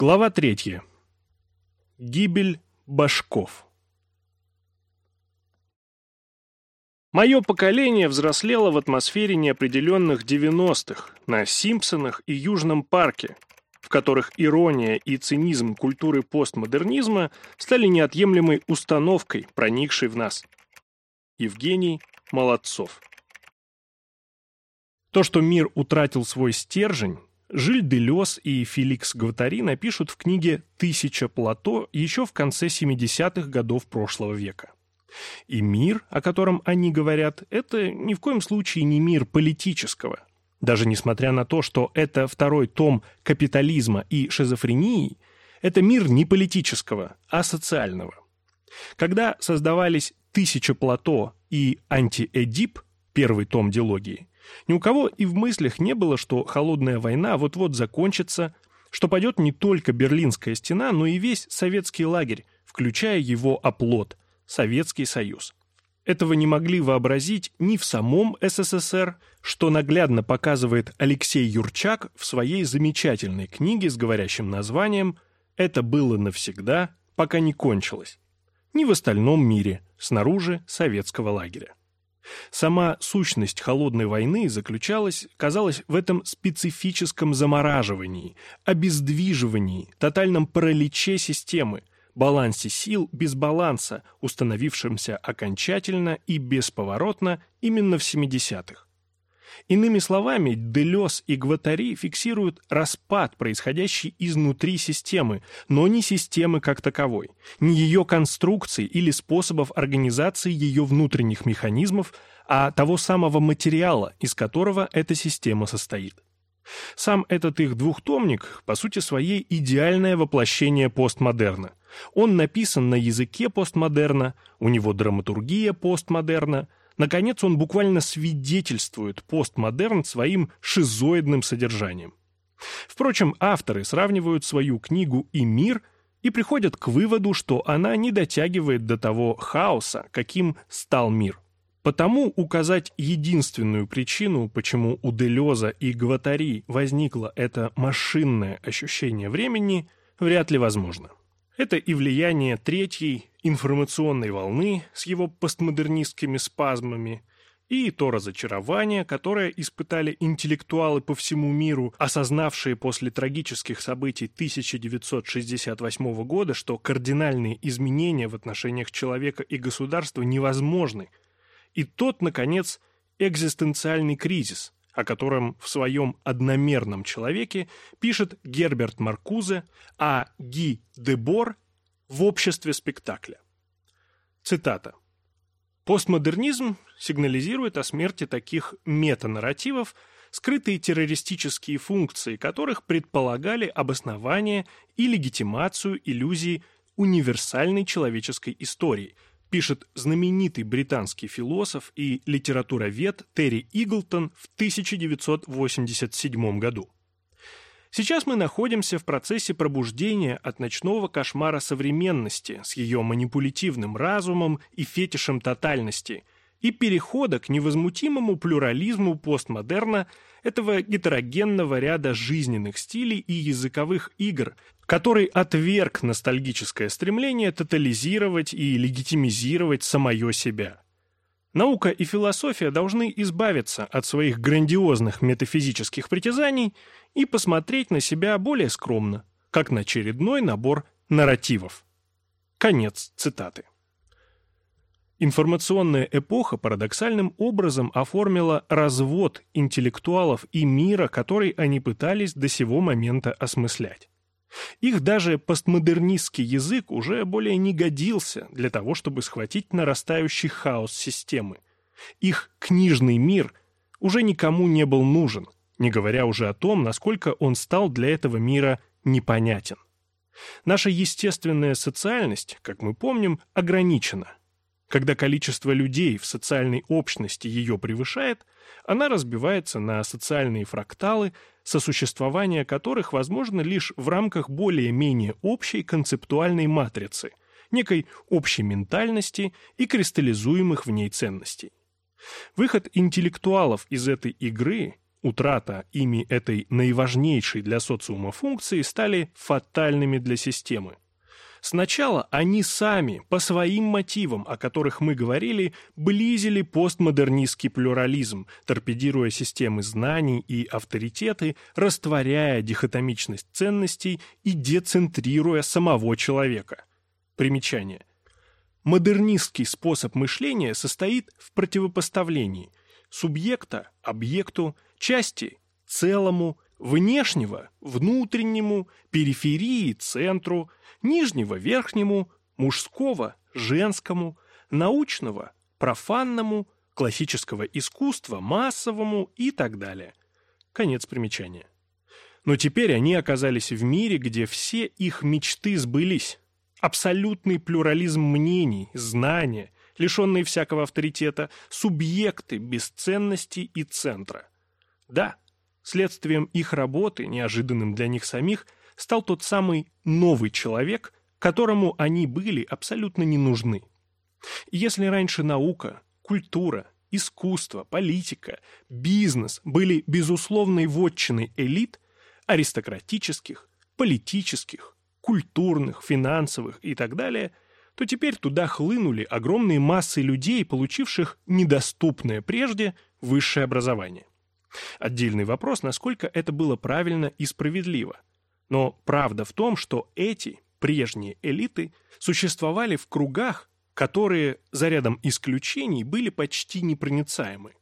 Глава третья. Гибель башков. Мое поколение взрослело в атмосфере неопределенных 90-х на «Симпсонах» и «Южном парке», в которых ирония и цинизм культуры постмодернизма стали неотъемлемой установкой, проникшей в нас. Евгений Молодцов. То, что мир утратил свой стержень, Жиль Делес и Феликс Гватари напишут в книге «Тысяча плато» еще в конце 70-х годов прошлого века. И мир, о котором они говорят, это ни в коем случае не мир политического. Даже несмотря на то, что это второй том капитализма и шизофрении, это мир не политического, а социального. Когда создавались «Тысяча плато» и «Антиэдип», первый том дилогии, ни у кого и в мыслях не было, что холодная война вот-вот закончится, что падет не только Берлинская стена, но и весь советский лагерь, включая его оплот – Советский Союз. Этого не могли вообразить ни в самом СССР, что наглядно показывает Алексей Юрчак в своей замечательной книге с говорящим названием «Это было навсегда, пока не кончилось», ни в остальном мире, снаружи советского лагеря. Сама сущность холодной войны заключалась, казалось, в этом специфическом замораживании, обездвиживании, тотальном параличе системы, балансе сил без баланса, установившемся окончательно и бесповоротно именно в 70-х. Иными словами, Делес и Гватари фиксируют распад, происходящий изнутри системы, но не системы как таковой, не ее конструкции или способов организации ее внутренних механизмов, а того самого материала, из которого эта система состоит. Сам этот их двухтомник, по сути своей, идеальное воплощение постмодерна. Он написан на языке постмодерна, у него драматургия постмодерна – Наконец, он буквально свидетельствует постмодерн своим шизоидным содержанием. Впрочем, авторы сравнивают свою книгу и мир и приходят к выводу, что она не дотягивает до того хаоса, каким стал мир. Потому указать единственную причину, почему у Делеза и Гватари возникло это машинное ощущение времени, вряд ли возможно. Это и влияние третьей информационной волны с его постмодернистскими спазмами, и то разочарование, которое испытали интеллектуалы по всему миру, осознавшие после трагических событий 1968 года, что кардинальные изменения в отношениях человека и государства невозможны, и тот, наконец, экзистенциальный кризис – о котором в своем «Одномерном человеке» пишет Герберт Маркузе, а Ги Дебор в «Обществе спектакля». Цитата. Постмодернизм сигнализирует о смерти таких метанарративов, скрытые террористические функции которых предполагали обоснование и легитимацию иллюзии универсальной человеческой истории – пишет знаменитый британский философ и литературовед Терри Иглтон в 1987 году. Сейчас мы находимся в процессе пробуждения от ночного кошмара современности с ее манипулятивным разумом и фетишем тотальности и перехода к невозмутимому плюрализму постмодерна этого гетерогенного ряда жизненных стилей и языковых игр, который отверг ностальгическое стремление тотализировать и легитимизировать самое себя. Наука и философия должны избавиться от своих грандиозных метафизических притязаний и посмотреть на себя более скромно, как на очередной набор нарративов. Конец цитаты. Информационная эпоха парадоксальным образом оформила развод интеллектуалов и мира, который они пытались до сего момента осмыслять. Их даже постмодернистский язык уже более не годился для того, чтобы схватить нарастающий хаос системы. Их книжный мир уже никому не был нужен, не говоря уже о том, насколько он стал для этого мира непонятен. Наша естественная социальность, как мы помним, ограничена. Когда количество людей в социальной общности ее превышает, она разбивается на социальные фракталы, сосуществование которых возможно лишь в рамках более-менее общей концептуальной матрицы, некой общей ментальности и кристаллизуемых в ней ценностей. Выход интеллектуалов из этой игры утрата ими этой наиважнейшей для социума функции стали фатальными для системы. Сначала они сами, по своим мотивам, о которых мы говорили, близили постмодернистский плюрализм, торпедируя системы знаний и авторитеты, растворяя дихотомичность ценностей и децентрируя самого человека. Примечание. Модернистский способ мышления состоит в противопоставлении субъекта объекту, части целому, внешнего внутреннему, периферии центру, нижнего верхнему, мужского женскому, научного профанному, классического искусства массовому и так далее. Конец примечания. Но теперь они оказались в мире, где все их мечты сбылись. Абсолютный плюрализм мнений, знания, лишенные всякого авторитета, субъекты без ценности и центра. Да, следствием их работы, неожиданным для них самих, стал тот самый новый человек, которому они были абсолютно не нужны. Если раньше наука, культура, искусство, политика, бизнес были безусловной вотчиной элит, аристократических, политических, культурных, финансовых и так далее, то теперь туда хлынули огромные массы людей, получивших недоступное прежде высшее образование. Отдельный вопрос, насколько это было правильно и справедливо. Но правда в том, что эти прежние элиты существовали в кругах, которые за рядом исключений были почти непроницаемы.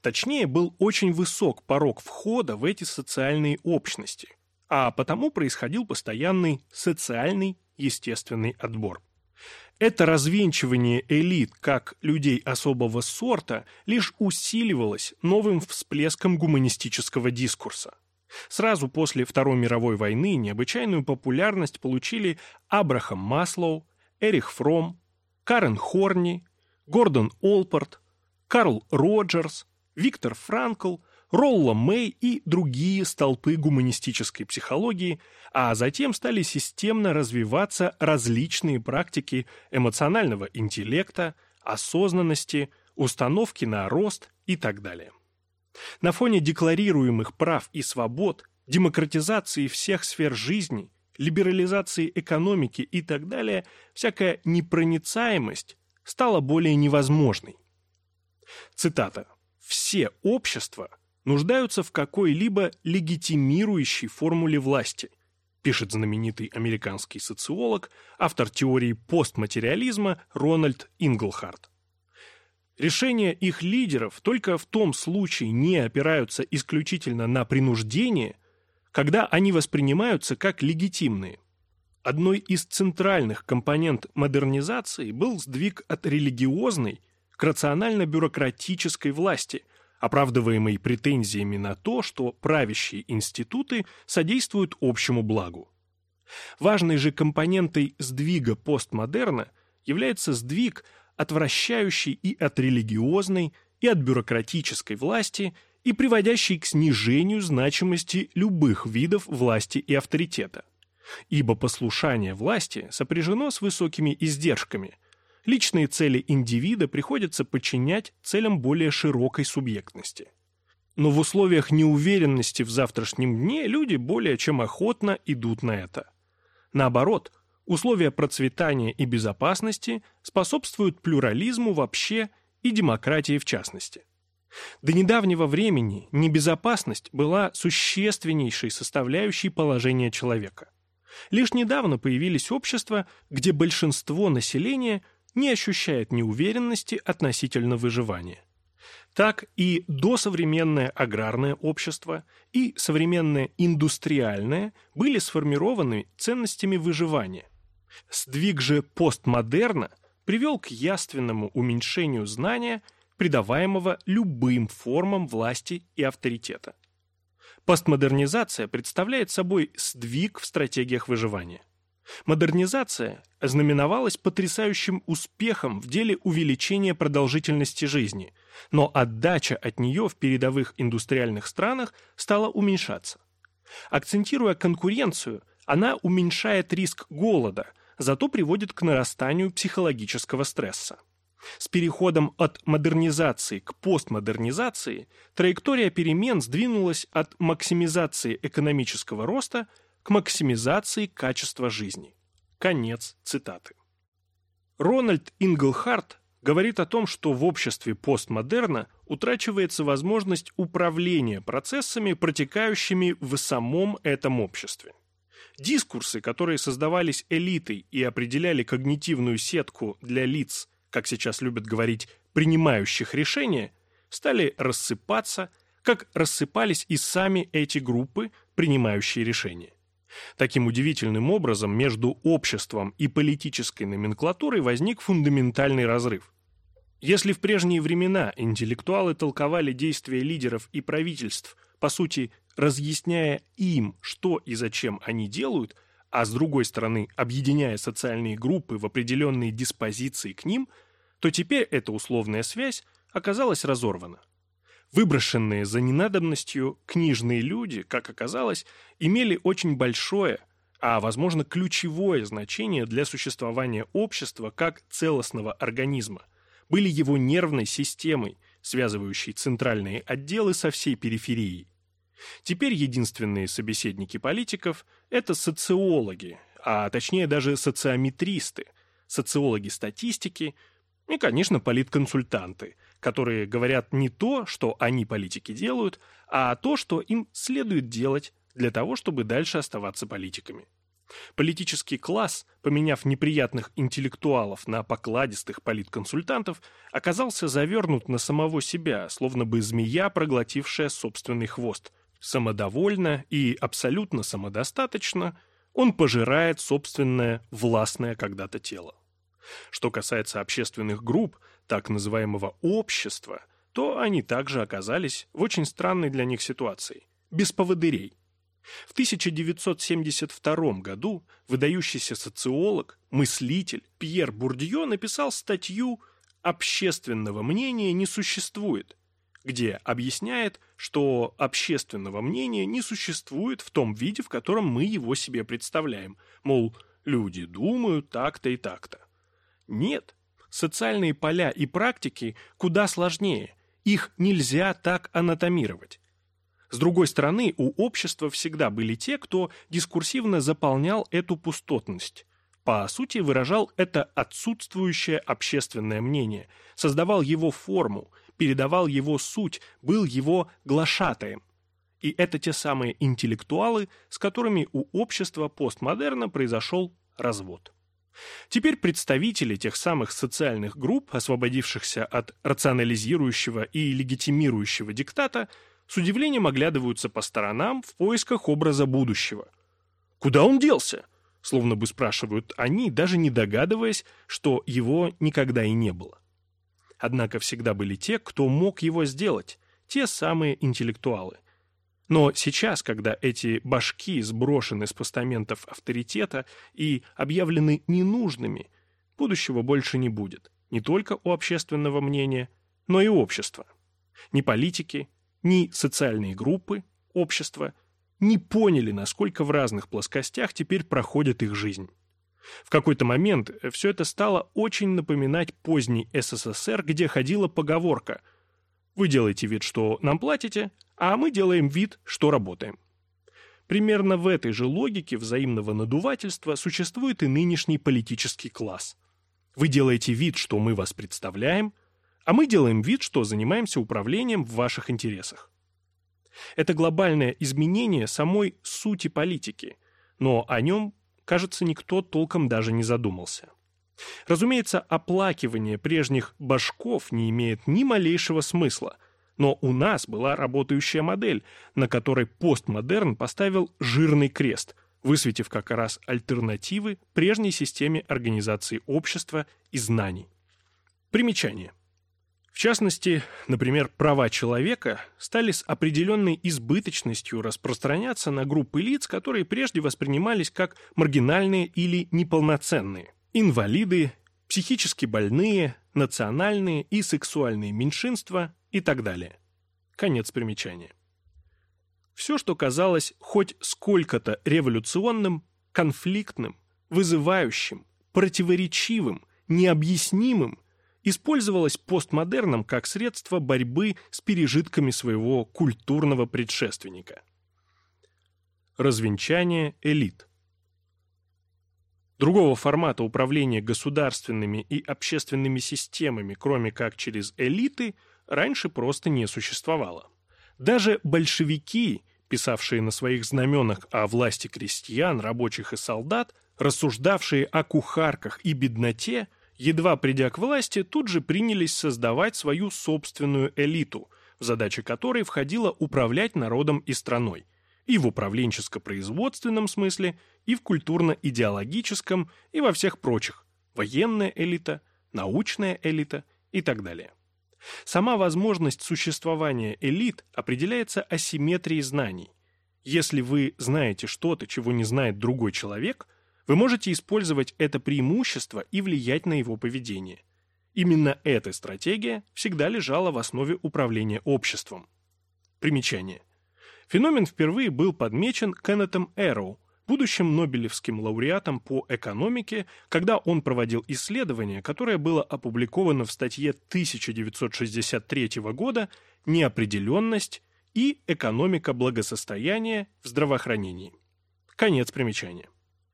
Точнее, был очень высок порог входа в эти социальные общности – а потому происходил постоянный социальный естественный отбор. Это развенчивание элит как людей особого сорта лишь усиливалось новым всплеском гуманистического дискурса. Сразу после Второй мировой войны необычайную популярность получили Абрахам Маслоу, Эрих Фром, Карен Хорни, Гордон Олпорт, Карл Роджерс, Виктор Франкл – Ролла Мэй и другие столпы гуманистической психологии, а затем стали системно развиваться различные практики эмоционального интеллекта, осознанности, установки на рост и так далее. На фоне декларируемых прав и свобод, демократизации всех сфер жизни, либерализации экономики и так далее, всякая непроницаемость стала более невозможной. Цитата. «Все общества – нуждаются в какой-либо легитимирующей формуле власти, пишет знаменитый американский социолог, автор теории постматериализма Рональд Инглхарт. Решения их лидеров только в том случае не опираются исключительно на принуждение, когда они воспринимаются как легитимные. Одной из центральных компонент модернизации был сдвиг от религиозной к рационально-бюрократической власти – оправдываемый претензиями на то, что правящие институты содействуют общему благу. Важной же компонентой сдвига постмодерна является сдвиг, отвращающий и от религиозной, и от бюрократической власти, и приводящий к снижению значимости любых видов власти и авторитета. Ибо послушание власти сопряжено с высокими издержками – личные цели индивида приходится подчинять целям более широкой субъектности. Но в условиях неуверенности в завтрашнем дне люди более чем охотно идут на это. Наоборот, условия процветания и безопасности способствуют плюрализму вообще и демократии в частности. До недавнего времени небезопасность была существеннейшей составляющей положения человека. Лишь недавно появились общества, где большинство населения – не ощущает неуверенности относительно выживания. Так и досовременное аграрное общество и современное индустриальное были сформированы ценностями выживания. Сдвиг же постмодерна привел к яственному уменьшению знания, придаваемого любым формам власти и авторитета. Постмодернизация представляет собой сдвиг в стратегиях выживания. Модернизация ознаменовалась потрясающим успехом в деле увеличения продолжительности жизни, но отдача от нее в передовых индустриальных странах стала уменьшаться. Акцентируя конкуренцию, она уменьшает риск голода, зато приводит к нарастанию психологического стресса. С переходом от модернизации к постмодернизации траектория перемен сдвинулась от максимизации экономического роста к максимизации качества жизни. Конец цитаты. Рональд Инглхарт говорит о том, что в обществе постмодерна утрачивается возможность управления процессами, протекающими в самом этом обществе. Дискурсы, которые создавались элитой и определяли когнитивную сетку для лиц, как сейчас любят говорить, принимающих решения, стали рассыпаться, как рассыпались и сами эти группы, принимающие решения. Таким удивительным образом между обществом и политической номенклатурой возник фундаментальный разрыв. Если в прежние времена интеллектуалы толковали действия лидеров и правительств, по сути, разъясняя им, что и зачем они делают, а с другой стороны, объединяя социальные группы в определенные диспозиции к ним, то теперь эта условная связь оказалась разорвана. Выброшенные за ненадобностью книжные люди, как оказалось, имели очень большое, а, возможно, ключевое значение для существования общества как целостного организма, были его нервной системой, связывающей центральные отделы со всей периферией. Теперь единственные собеседники политиков – это социологи, а точнее даже социометристы, социологи статистики и, конечно, политконсультанты, которые говорят не то, что они, политики, делают, а то, что им следует делать для того, чтобы дальше оставаться политиками. Политический класс, поменяв неприятных интеллектуалов на покладистых политконсультантов, оказался завернут на самого себя, словно бы змея, проглотившая собственный хвост – Самодовольно и абсолютно самодостаточно он пожирает собственное властное когда-то тело. Что касается общественных групп, так называемого общества, то они также оказались в очень странной для них ситуации – без поводырей. В 1972 году выдающийся социолог, мыслитель Пьер Бурдье написал статью «Общественного мнения не существует», где объясняет, что общественного мнения не существует в том виде, в котором мы его себе представляем. Мол, люди думают так-то и так-то. Нет, социальные поля и практики куда сложнее. Их нельзя так анатомировать. С другой стороны, у общества всегда были те, кто дискурсивно заполнял эту пустотность. По сути, выражал это отсутствующее общественное мнение, создавал его форму – передавал его суть, был его глашатаем. И это те самые интеллектуалы, с которыми у общества постмодерна произошел развод. Теперь представители тех самых социальных групп, освободившихся от рационализирующего и легитимирующего диктата, с удивлением оглядываются по сторонам в поисках образа будущего. «Куда он делся?» Словно бы спрашивают они, даже не догадываясь, что его никогда и не было. Однако всегда были те, кто мог его сделать, те самые интеллектуалы. Но сейчас, когда эти башки сброшены с постаментов авторитета и объявлены ненужными, будущего больше не будет. Не только у общественного мнения, но и общества. Ни политики, ни социальные группы, общества не поняли, насколько в разных плоскостях теперь проходит их жизнь. В какой-то момент все это стало очень напоминать поздний СССР, где ходила поговорка «Вы делаете вид, что нам платите, а мы делаем вид, что работаем». Примерно в этой же логике взаимного надувательства существует и нынешний политический класс. Вы делаете вид, что мы вас представляем, а мы делаем вид, что занимаемся управлением в ваших интересах. Это глобальное изменение самой сути политики, но о нем кажется, никто толком даже не задумался. Разумеется, оплакивание прежних башков не имеет ни малейшего смысла, но у нас была работающая модель, на которой постмодерн поставил жирный крест, высветив как раз альтернативы прежней системе организации общества и знаний. Примечание. В частности, например, права человека стали с определенной избыточностью распространяться на группы лиц, которые прежде воспринимались как маргинальные или неполноценные. Инвалиды, психически больные, национальные и сексуальные меньшинства и так далее. Конец примечания. Все, что казалось хоть сколько-то революционным, конфликтным, вызывающим, противоречивым, необъяснимым – использовалась постмодерном как средство борьбы с пережитками своего культурного предшественника. Развенчание элит Другого формата управления государственными и общественными системами, кроме как через элиты, раньше просто не существовало. Даже большевики, писавшие на своих знаменах о власти крестьян, рабочих и солдат, рассуждавшие о кухарках и бедноте, едва придя к власти, тут же принялись создавать свою собственную элиту, в задачи которой входило управлять народом и страной – и в управленческо-производственном смысле, и в культурно-идеологическом, и во всех прочих – военная элита, научная элита и так далее. Сама возможность существования элит определяется асимметрией знаний. Если вы знаете что-то, чего не знает другой человек, вы можете использовать это преимущество и влиять на его поведение. Именно эта стратегия всегда лежала в основе управления обществом. Примечание. Феномен впервые был подмечен Кеннетом Эроу, будущим Нобелевским лауреатом по экономике, когда он проводил исследование, которое было опубликовано в статье 1963 года «Неопределенность и экономика благосостояния в здравоохранении». Конец примечания.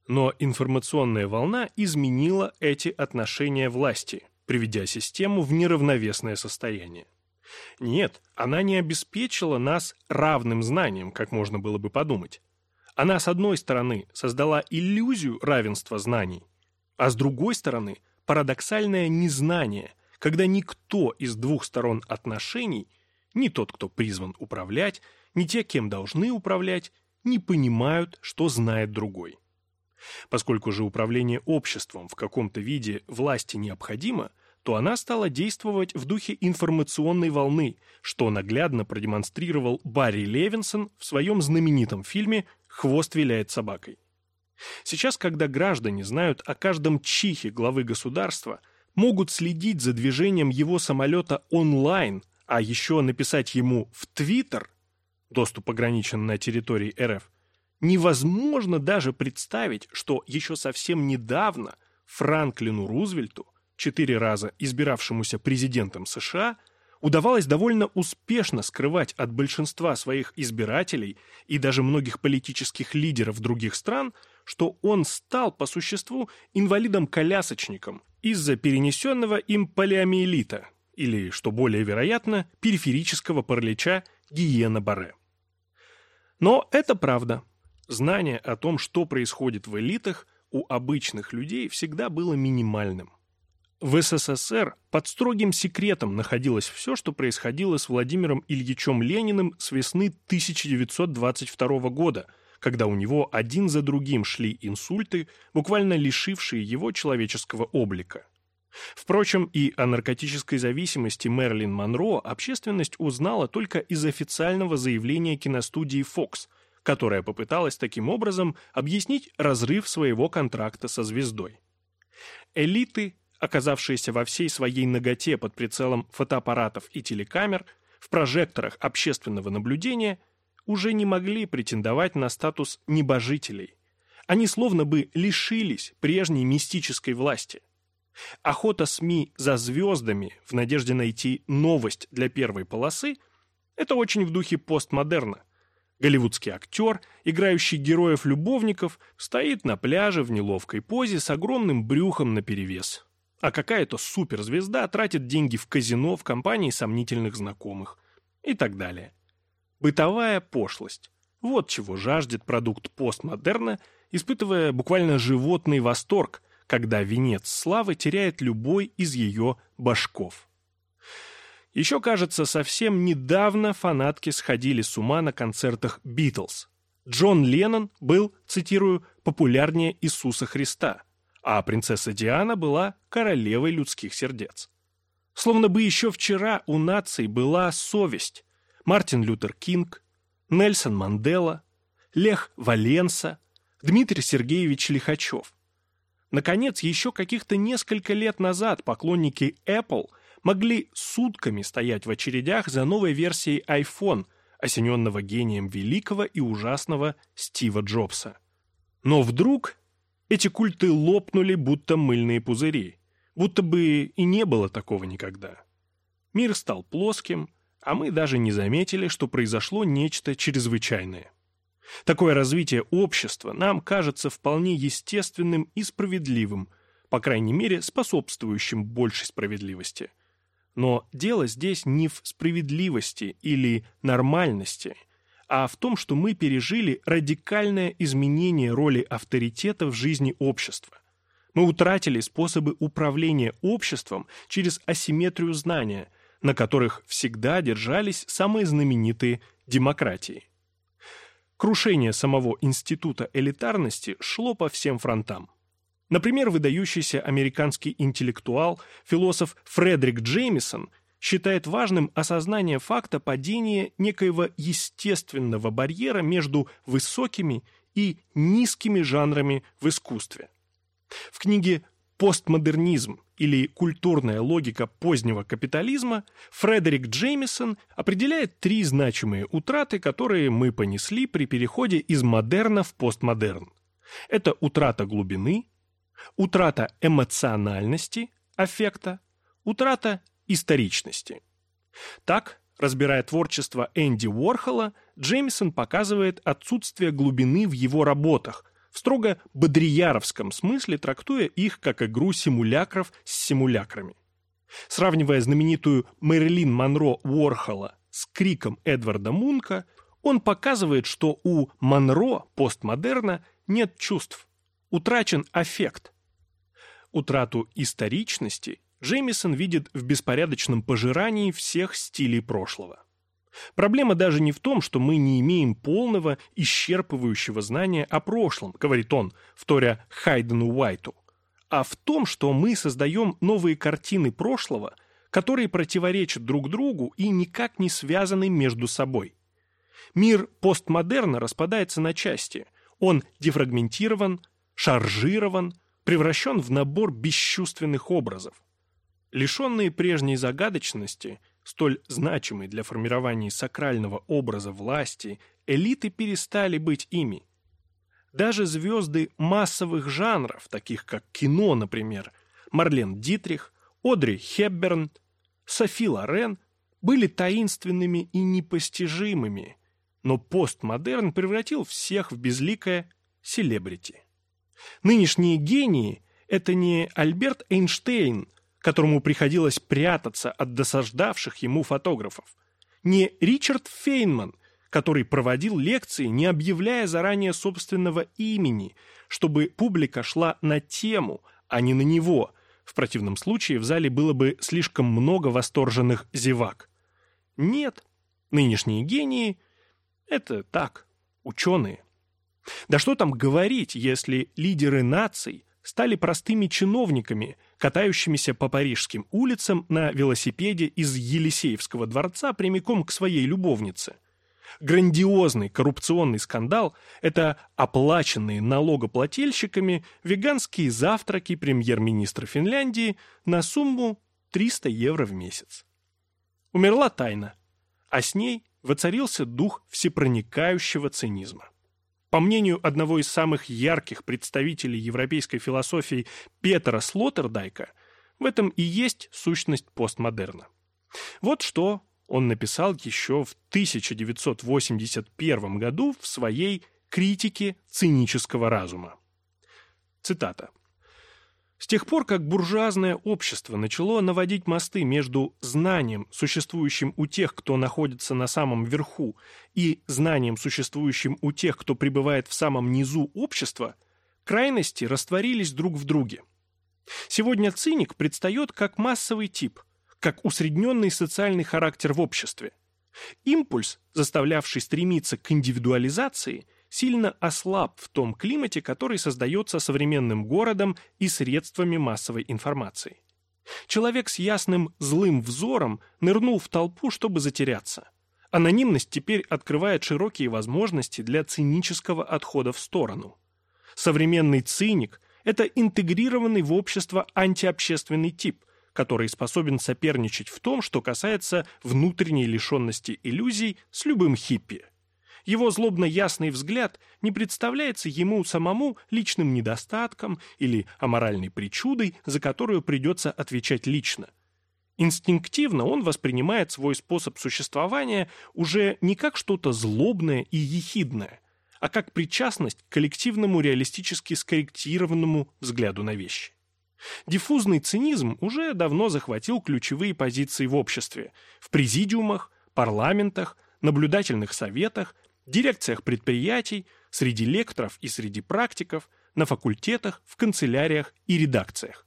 Но информационная волна изменила эти отношения власти, приведя систему в неравновесное состояние. Нет, она не обеспечила нас равным знанием, как можно было бы подумать. Она, с одной стороны, создала иллюзию равенства знаний, а с другой стороны, парадоксальное незнание, когда никто из двух сторон отношений, ни тот, кто призван управлять, ни те, кем должны управлять, не понимают, что знает другой. Поскольку же управление обществом в каком-то виде власти необходимо – то она стала действовать в духе информационной волны, что наглядно продемонстрировал Барри Левинсон в своем знаменитом фильме «Хвост виляет собакой». Сейчас, когда граждане знают о каждом чихе главы государства, могут следить за движением его самолета онлайн, а еще написать ему в Твиттер, доступ ограничен на территории РФ, невозможно даже представить, что еще совсем недавно Франклину Рузвельту четыре раза избиравшемуся президентом США, удавалось довольно успешно скрывать от большинства своих избирателей и даже многих политических лидеров других стран, что он стал по существу инвалидом-колясочником из-за перенесенного им полиомиелита или, что более вероятно, периферического паралича Гиена-Барре. Но это правда. Знание о том, что происходит в элитах, у обычных людей всегда было минимальным. В СССР под строгим секретом находилось все, что происходило с Владимиром Ильичем Лениным с весны 1922 года, когда у него один за другим шли инсульты, буквально лишившие его человеческого облика. Впрочем, и о наркотической зависимости Мерлин Монро общественность узнала только из официального заявления киностудии Fox, которая попыталась таким образом объяснить разрыв своего контракта со звездой. Элиты оказавшиеся во всей своей ноготе под прицелом фотоаппаратов и телекамер, в прожекторах общественного наблюдения, уже не могли претендовать на статус небожителей. Они словно бы лишились прежней мистической власти. Охота СМИ за звездами в надежде найти новость для первой полосы – это очень в духе постмодерна. Голливудский актер, играющий героев-любовников, стоит на пляже в неловкой позе с огромным брюхом наперевес а какая-то суперзвезда тратит деньги в казино в компании сомнительных знакомых и так далее. Бытовая пошлость. Вот чего жаждет продукт постмодерна, испытывая буквально животный восторг, когда венец славы теряет любой из ее башков. Еще, кажется, совсем недавно фанатки сходили с ума на концертах «Битлз». Джон Леннон был, цитирую, «популярнее Иисуса Христа», а принцесса Диана была королевой людских сердец. Словно бы еще вчера у наций была совесть. Мартин Лютер Кинг, Нельсон Мандела, Лех Валенса, Дмитрий Сергеевич Лихачев. Наконец, еще каких-то несколько лет назад поклонники Apple могли сутками стоять в очередях за новой версией iPhone, осененного гением великого и ужасного Стива Джобса. Но вдруг эти культы лопнули, будто мыльные пузыри. Будто бы и не было такого никогда. Мир стал плоским, а мы даже не заметили, что произошло нечто чрезвычайное. Такое развитие общества нам кажется вполне естественным и справедливым, по крайней мере, способствующим большей справедливости. Но дело здесь не в справедливости или нормальности, а в том, что мы пережили радикальное изменение роли авторитета в жизни общества. Мы утратили способы управления обществом через асимметрию знания, на которых всегда держались самые знаменитые демократии. Крушение самого института элитарности шло по всем фронтам. Например, выдающийся американский интеллектуал, философ Фредерик Джеймисон считает важным осознание факта падения некоего естественного барьера между высокими и низкими жанрами в искусстве. В книге «Постмодернизм» или «Культурная логика позднего капитализма» Фредерик Джеймисон определяет три значимые утраты, которые мы понесли при переходе из модерна в постмодерн. Это утрата глубины, утрата эмоциональности, аффекта, утрата историчности. Так, разбирая творчество Энди Уорхола, Джеймисон показывает отсутствие глубины в его работах, в строго бодрияровском смысле трактуя их как игру симулякров с симулякрами. Сравнивая знаменитую Мэрилин Монро Уорхола с криком Эдварда Мунка, он показывает, что у Монро постмодерна нет чувств, утрачен аффект. Утрату историчности Джеймисон видит в беспорядочном пожирании всех стилей прошлого. Проблема даже не в том, что мы не имеем полного, исчерпывающего знания о прошлом, говорит он, вторя Хайдену Уайту, а в том, что мы создаем новые картины прошлого, которые противоречат друг другу и никак не связаны между собой. Мир постмодерна распадается на части. Он дефрагментирован, шаржирован, превращен в набор бесчувственных образов. Лишенные прежней загадочности – столь значимой для формирования сакрального образа власти, элиты перестали быть ими. Даже звезды массовых жанров, таких как кино, например, Марлен Дитрих, Одри Хепберн, Софи Лорен, были таинственными и непостижимыми, но постмодерн превратил всех в безликое селебрити. Нынешние гении – это не Альберт Эйнштейн – которому приходилось прятаться от досаждавших ему фотографов. Не Ричард Фейнман, который проводил лекции, не объявляя заранее собственного имени, чтобы публика шла на тему, а не на него. В противном случае в зале было бы слишком много восторженных зевак. Нет, нынешние гении – это так, ученые. Да что там говорить, если лидеры наций стали простыми чиновниками – катающимися по парижским улицам на велосипеде из Елисеевского дворца прямиком к своей любовнице. Грандиозный коррупционный скандал – это оплаченные налогоплательщиками веганские завтраки премьер-министра Финляндии на сумму 300 евро в месяц. Умерла тайна, а с ней воцарился дух всепроникающего цинизма. По мнению одного из самых ярких представителей европейской философии Петера Слоттердайка, в этом и есть сущность постмодерна. Вот что он написал еще в 1981 году в своей «Критике цинического разума». Цитата. С тех пор, как буржуазное общество начало наводить мосты между знанием, существующим у тех, кто находится на самом верху, и знанием, существующим у тех, кто пребывает в самом низу общества, крайности растворились друг в друге. Сегодня циник предстает как массовый тип, как усредненный социальный характер в обществе. Импульс, заставлявший стремиться к индивидуализации – сильно ослаб в том климате, который создается современным городом и средствами массовой информации. Человек с ясным злым взором нырнул в толпу, чтобы затеряться. Анонимность теперь открывает широкие возможности для цинического отхода в сторону. Современный циник – это интегрированный в общество антиобщественный тип, который способен соперничать в том, что касается внутренней лишенности иллюзий с любым хиппи. Его злобно-ясный взгляд не представляется ему самому личным недостатком или аморальной причудой, за которую придется отвечать лично. Инстинктивно он воспринимает свой способ существования уже не как что-то злобное и ехидное, а как причастность к коллективному реалистически скорректированному взгляду на вещи. Диффузный цинизм уже давно захватил ключевые позиции в обществе, в президиумах, парламентах, наблюдательных советах, дирекциях предприятий, среди лекторов и среди практиков, на факультетах, в канцеляриях и редакциях.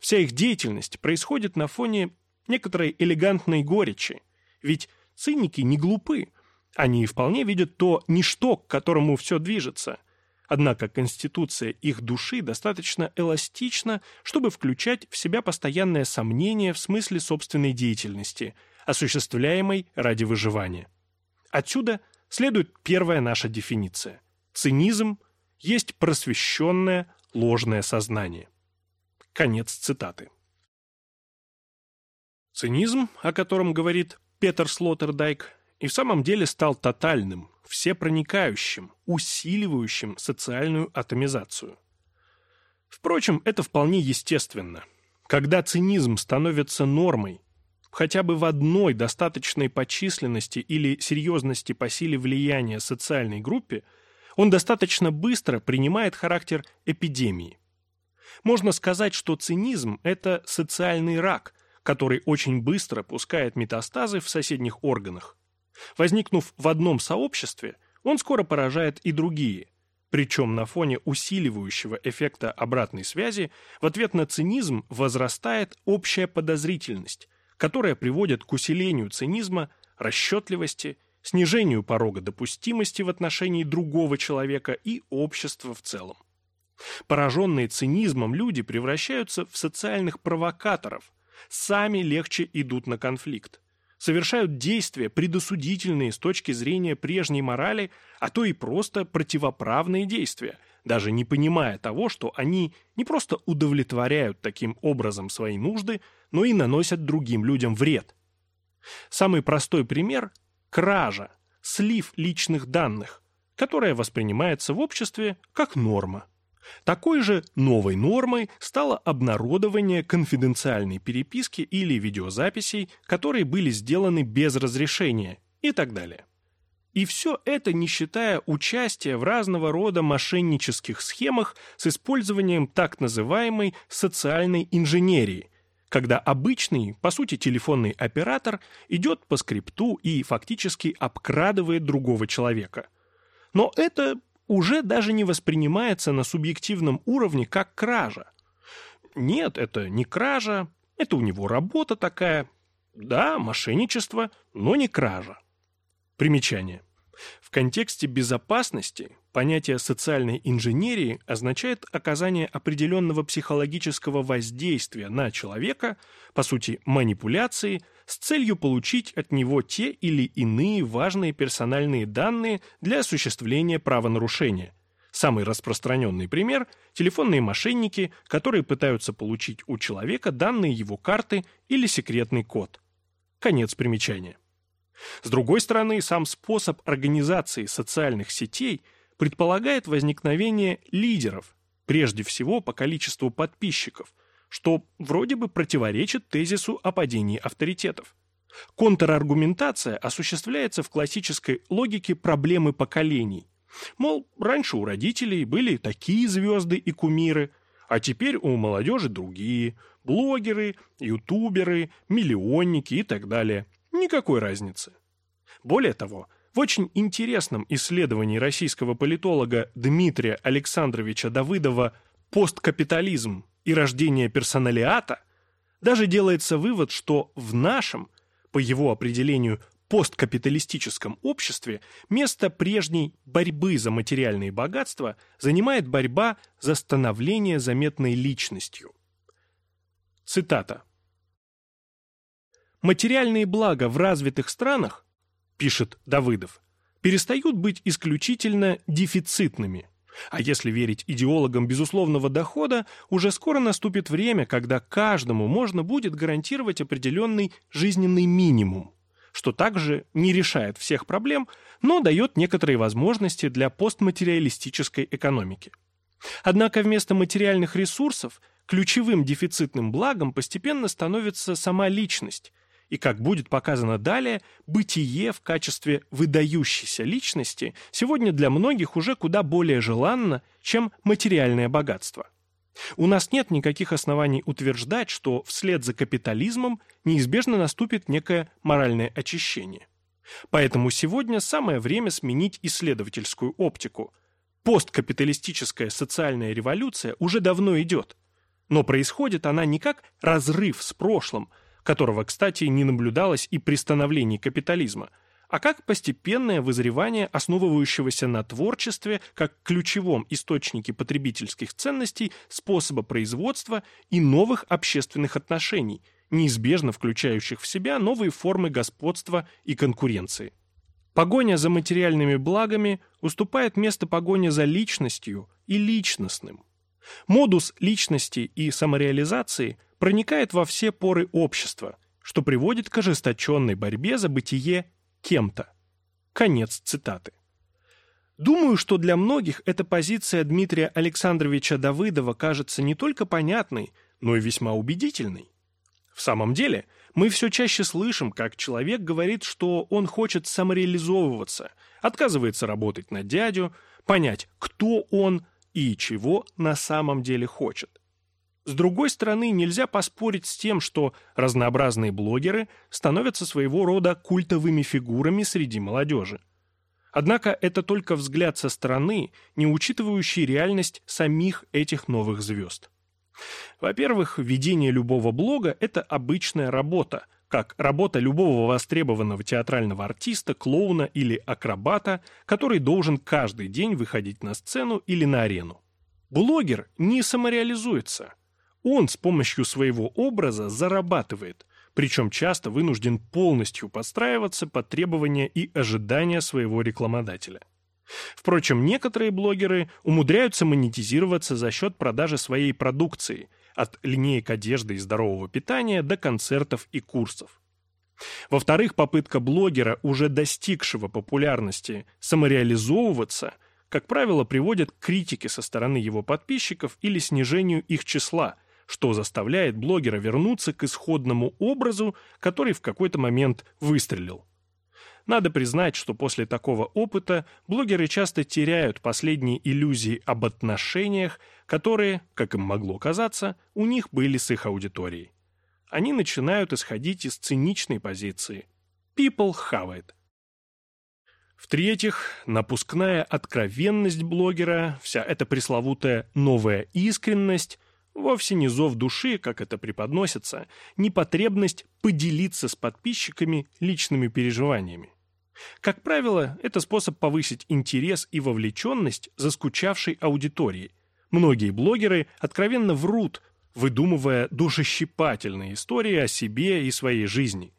Вся их деятельность происходит на фоне некоторой элегантной горечи, ведь циники не глупы, они вполне видят то ничто, к которому все движется. Однако конституция их души достаточно эластична, чтобы включать в себя постоянное сомнение в смысле собственной деятельности, осуществляемой ради выживания. Отсюда следует первая наша дефиниция. Цинизм есть просвещенное ложное сознание. Конец цитаты. Цинизм, о котором говорит Петер Слоттердайк, и в самом деле стал тотальным, всепроникающим, усиливающим социальную атомизацию. Впрочем, это вполне естественно. Когда цинизм становится нормой, хотя бы в одной достаточной по численности или серьезности по силе влияния социальной группе, он достаточно быстро принимает характер эпидемии. Можно сказать, что цинизм – это социальный рак, который очень быстро пускает метастазы в соседних органах. Возникнув в одном сообществе, он скоро поражает и другие. Причем на фоне усиливающего эффекта обратной связи в ответ на цинизм возрастает общая подозрительность, которая приводит к усилению цинизма, расчетливости, снижению порога допустимости в отношении другого человека и общества в целом. Пораженные цинизмом люди превращаются в социальных провокаторов, сами легче идут на конфликт совершают действия, предосудительные с точки зрения прежней морали, а то и просто противоправные действия, даже не понимая того, что они не просто удовлетворяют таким образом свои нужды, но и наносят другим людям вред. Самый простой пример – кража, слив личных данных, которая воспринимается в обществе как норма. Такой же новой нормой стало обнародование конфиденциальной переписки или видеозаписей, которые были сделаны без разрешения и так далее. И все это не считая участия в разного рода мошеннических схемах с использованием так называемой социальной инженерии, когда обычный, по сути телефонный оператор, идет по скрипту и фактически обкрадывает другого человека. Но это уже даже не воспринимается на субъективном уровне как кража. Нет, это не кража, это у него работа такая. Да, мошенничество, но не кража. Примечание. В контексте безопасности понятие социальной инженерии означает оказание определенного психологического воздействия на человека, по сути манипуляции, с целью получить от него те или иные важные персональные данные для осуществления правонарушения. Самый распространенный пример – телефонные мошенники, которые пытаются получить у человека данные его карты или секретный код. Конец примечания. С другой стороны, сам способ организации социальных сетей предполагает возникновение лидеров, прежде всего по количеству подписчиков, что вроде бы противоречит тезису о падении авторитетов. Контраргументация осуществляется в классической логике проблемы поколений. Мол, раньше у родителей были такие звезды и кумиры, а теперь у молодежи другие – блогеры, ютуберы, миллионники и так далее. Никакой разницы. Более того, в очень интересном исследовании российского политолога Дмитрия Александровича Давыдова «Посткапитализм и рождение персоналиата» даже делается вывод, что в нашем, по его определению, посткапиталистическом обществе место прежней борьбы за материальные богатства занимает борьба за становление заметной личностью. Цитата. Материальные блага в развитых странах, пишет Давыдов, перестают быть исключительно дефицитными. А если верить идеологам безусловного дохода, уже скоро наступит время, когда каждому можно будет гарантировать определенный жизненный минимум. что также не решает всех проблем, но дает некоторые возможности для постматериалистической экономики. Однако вместо материальных ресурсов ключевым дефицитным благом постепенно становится сама личность, и, как будет показано далее, бытие в качестве выдающейся личности сегодня для многих уже куда более желанно, чем материальное богатство. У нас нет никаких оснований утверждать, что вслед за капитализмом неизбежно наступит некое моральное очищение. Поэтому сегодня самое время сменить исследовательскую оптику. Посткапиталистическая социальная революция уже давно идет. Но происходит она не как разрыв с прошлым, которого, кстати, не наблюдалось и при становлении капитализма – а как постепенное вызревание основывающегося на творчестве как ключевом источнике потребительских ценностей, способа производства и новых общественных отношений, неизбежно включающих в себя новые формы господства и конкуренции. Погоня за материальными благами уступает место погоне за личностью и личностным. Модус личности и самореализации проникает во все поры общества, что приводит к ожесточенной борьбе за бытие кем-то. Конец цитаты. Думаю, что для многих эта позиция Дмитрия Александровича Давыдова кажется не только понятной, но и весьма убедительной. В самом деле, мы все чаще слышим, как человек говорит, что он хочет самореализовываться, отказывается работать на дядю, понять, кто он и чего на самом деле хочет. С другой стороны, нельзя поспорить с тем, что разнообразные блогеры становятся своего рода культовыми фигурами среди молодежи. Однако это только взгляд со стороны, не учитывающий реальность самих этих новых звезд. Во-первых, ведение любого блога – это обычная работа, как работа любого востребованного театрального артиста, клоуна или акробата, который должен каждый день выходить на сцену или на арену. Блогер не самореализуется – он с помощью своего образа зарабатывает, причем часто вынужден полностью подстраиваться под требования и ожидания своего рекламодателя. Впрочем, некоторые блогеры умудряются монетизироваться за счет продажи своей продукции, от линеек одежды и здорового питания до концертов и курсов. Во-вторых, попытка блогера, уже достигшего популярности, самореализовываться, как правило, приводит к критике со стороны его подписчиков или снижению их числа, что заставляет блогера вернуться к исходному образу, который в какой-то момент выстрелил. Надо признать, что после такого опыта блогеры часто теряют последние иллюзии об отношениях, которые, как им могло казаться, у них были с их аудиторией. Они начинают исходить из циничной позиции. People it. В-третьих, напускная откровенность блогера, вся эта пресловутая «новая искренность» Вовсе не зов души, как это преподносится, не потребность поделиться с подписчиками личными переживаниями. Как правило, это способ повысить интерес и вовлеченность заскучавшей аудитории. Многие блогеры откровенно врут, выдумывая душещипательные истории о себе и своей жизни.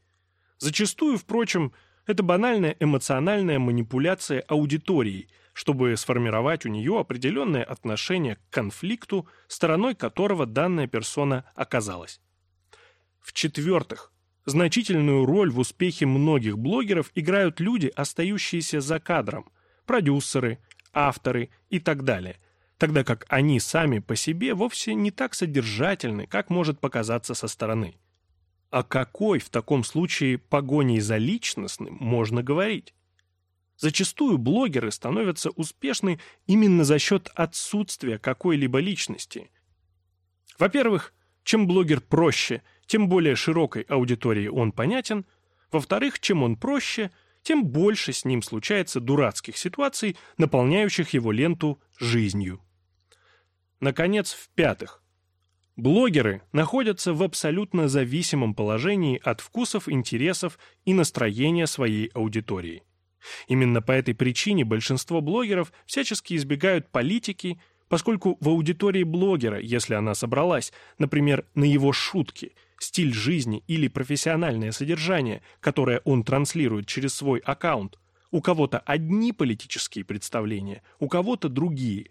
Зачастую, впрочем, это банальная эмоциональная манипуляция аудиторией – чтобы сформировать у нее определенное отношение к конфликту, стороной которого данная персона оказалась. В-четвертых, значительную роль в успехе многих блогеров играют люди, остающиеся за кадром, продюсеры, авторы и так далее, тогда как они сами по себе вовсе не так содержательны, как может показаться со стороны. О какой в таком случае погоне за личностным можно говорить? Зачастую блогеры становятся успешны именно за счет отсутствия какой-либо личности. Во-первых, чем блогер проще, тем более широкой аудитории он понятен. Во-вторых, чем он проще, тем больше с ним случается дурацких ситуаций, наполняющих его ленту жизнью. Наконец, в-пятых, блогеры находятся в абсолютно зависимом положении от вкусов, интересов и настроения своей аудитории. Именно по этой причине большинство блогеров всячески избегают политики, поскольку в аудитории блогера, если она собралась, например, на его шутки, стиль жизни или профессиональное содержание, которое он транслирует через свой аккаунт, у кого-то одни политические представления, у кого-то другие.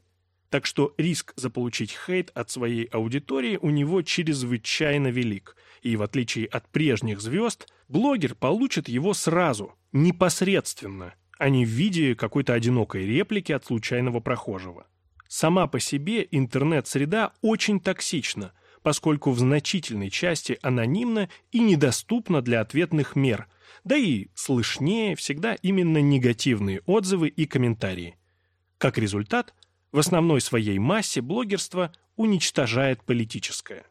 Так что риск заполучить хейт от своей аудитории у него чрезвычайно велик. И в отличие от прежних звезд, блогер получит его сразу, непосредственно, а не в виде какой-то одинокой реплики от случайного прохожего. Сама по себе интернет-среда очень токсична, поскольку в значительной части анонимна и недоступна для ответных мер, да и слышнее всегда именно негативные отзывы и комментарии. Как результат, в основной своей массе блогерство уничтожает политическое.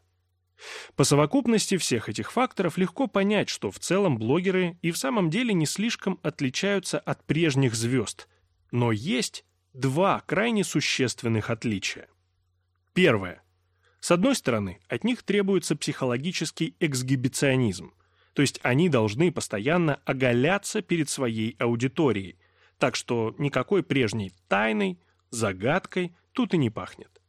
По совокупности всех этих факторов легко понять, что в целом блогеры и в самом деле не слишком отличаются от прежних звезд, но есть два крайне существенных отличия. Первое. С одной стороны, от них требуется психологический эксгибиционизм, то есть они должны постоянно оголяться перед своей аудиторией, так что никакой прежней тайной, загадкой тут и не пахнет.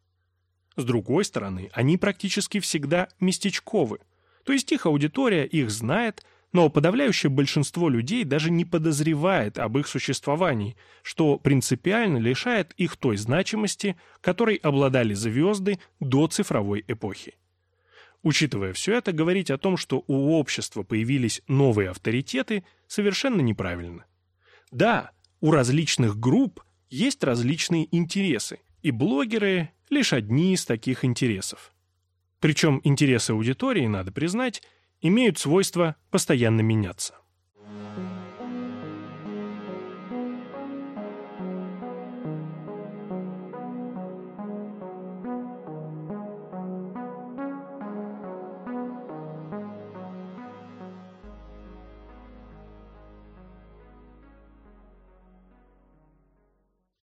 С другой стороны, они практически всегда местечковы, то есть их аудитория их знает, но подавляющее большинство людей даже не подозревает об их существовании, что принципиально лишает их той значимости, которой обладали звезды до цифровой эпохи. Учитывая все это, говорить о том, что у общества появились новые авторитеты, совершенно неправильно. Да, у различных групп есть различные интересы, и блогеры – лишь одни из таких интересов. Причем интересы аудитории, надо признать, имеют свойство постоянно меняться.